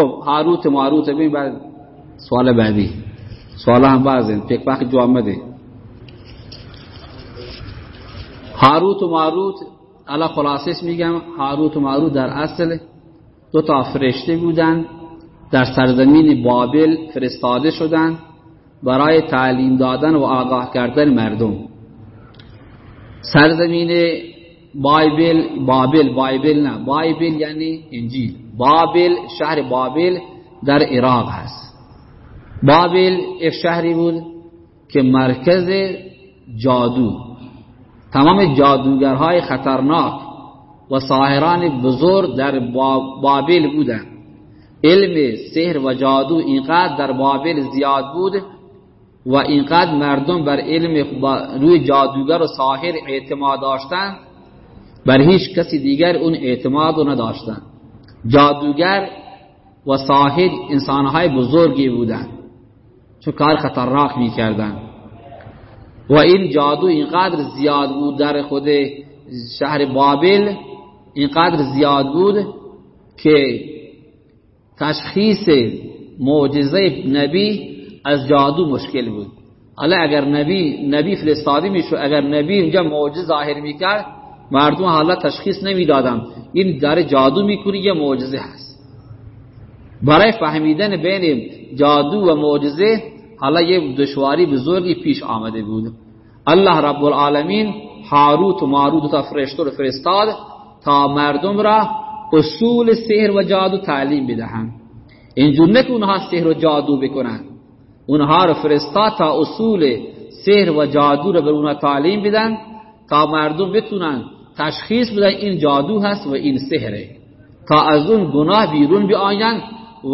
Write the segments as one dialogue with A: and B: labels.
A: هاروت و ماروت ببین بعد سوال بعدی. سوال هم بعضه. فکر وقت جو آمده هاروت و ماروت الان خلاصش میگم هاروت و ماروت در اصل دو تا فرشته بودن. در سرزمین بابل فرستاده شدند برای تعلیم دادن و آگاه کردن مردم. سرزمین بایبل بابل بایبل نه بایبل یعنی انجیل بابل شهر بابل در عراق هست بابل یک شهری بود که مرکز جادو تمام جادوگرهای خطرناک و ساهران بزرگ در بابل بودند علم سحر و جادو اینقدر در بابل زیاد بود و اینقدر مردم بر علم روی جادوگر و ساحر اعتماد داشتند بر هیچ کسی دیگر اون اعتماد رو نداشتند جادوگر و ساحر انسانهای بزرگی بودند چون کار خطرناک می‌کردند و این جادو اینقدر زیاد بود در خود شهر بابل اینقدر زیاد بود که تشخیص معجزه نبی از جادو مشکل بود. حالا اگر نبی نبی فرستاده میشو اگر نبی اینجا معجزه ظاهر می‌کرد مردم حالا تشخیص نمی‌دادن. این داره جادو می‌کنه یا معجزه هست. برای فهمیدن بین جادو و معجزه حالا یه دشواری بزرگی پیش آمده بود. الله رب العالمین هاروت و ماروت تا فرشته رو فرستاد تا مردم را اصول سحر و جادو تعلیم بدهند اینجور نه اونها سحر و جادو بکنن. اونها رو فرستاد تا اصول سحر و جادو رو به اونها تعلیم بدن تا مردم بتونن تشخیص بدن این جادو هست و این سحره. تا از اون گناه بیرون بیاین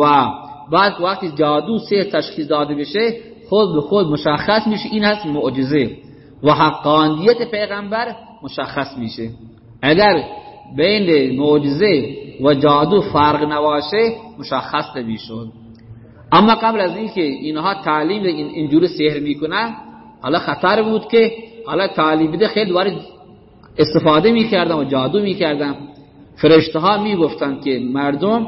A: و بعد وقتی جادو سحر تشخیص داده بشه خود به خود مشخص میشه این هست معجزه و حقانیت پیغمبر مشخص میشه. اگر بین معجزه و جادو فرق نباشه مشخص نمی‌شد. اما قبل از اینکه اینها تعلیم این اینجور سحر می‌کنن حالا خطر بود که حالا تعلیم بده خیلی وارد استفاده می‌کردن و جادو می‌کردن فرشته ها می‌گفتن که مردم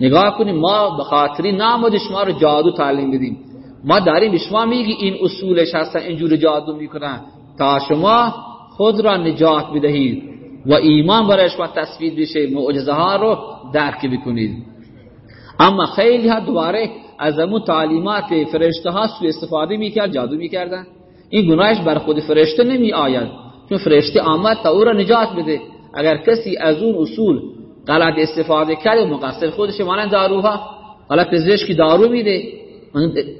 A: نگاه کنیم ما به خاطری نامد شما رو جادو تعلیم بدیم. ما داریم شما میگی این اصولش هستن اینجور جادو می‌کنن. تا شما خود را نجات بدهید و ایمان برای شما تصوید بشه معجزه ها رو درک بکنید. اما خیلی ها دوباره از همون تعلیمات فرشته ها سوء استفاده می‌کرد جادو می‌کردن. این گناهش بر خود فرشته نمی آید چون فرشته آمد تا او را نجات بده. اگر کسی از اون اصول غلط استفاده کرد مقصر خودش مانند داروها. حالا پزشکی دارو میده.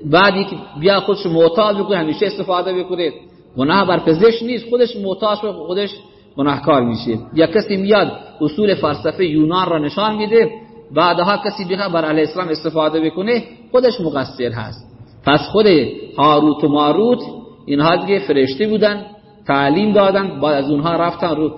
A: بعدی که بیا خودش معتاد بکنه همیشه استفاده بکنه. گناه بر پزشک نیست. خودش معتاد خودش گناهکار میشه. یا کسی میاد اصول فلسفه یونان را نشان میده بعدها کسی بخواد بر علیه اسلام استفاده بکنه خودش مقصر هست. پس خود هاروت و ماروت اینها دیگه فرشته بودن. تعلیم دادن بعد از اونها رفتن رو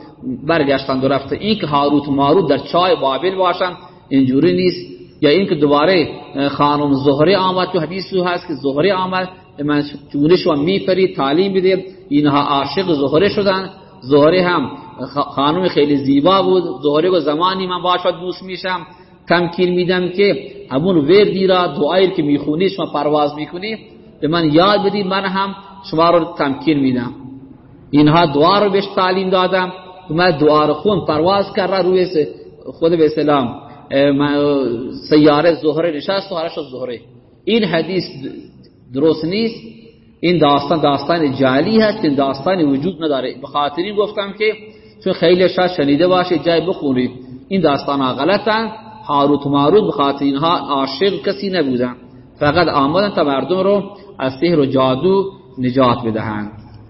A: برگشتن و رفتن این که هاروت ماروت در چای بابل باشن اینجوری نیست. یا این که دوباره خانم زهره آمد تو حدیث هست که زهره آمد من چونه شما میپری تعلیم بده اینها عاشق زهره شدن. زهره هم خانم خیلی زیبا بود. زهره و زمانی من باشد دوست میشم. تمکین میدم که همون وردی را دعایی که می‌خونی شما پرواز می‌کنی به من یاد بدید من هم شما رو تمکین میدم. اینها دعا رو بهش تعلیم دادم. من دعا رو خون پرواز کرد روی خود به اسلام. سیاره زهره نشست و هرش زهره. این حدیث درست نیست. این داستان داستان جعلی هست این داستان وجود نداره. به خاطر این گفتم که چون خیلی شاید شنیده باشه جای بخونید. این داستان ها غلطن. هاروت و ماروت به خاطر اینها عاشق کسی نبودن. فقط آمدن تا مردم رو از سحر و جادو نجات بدهند.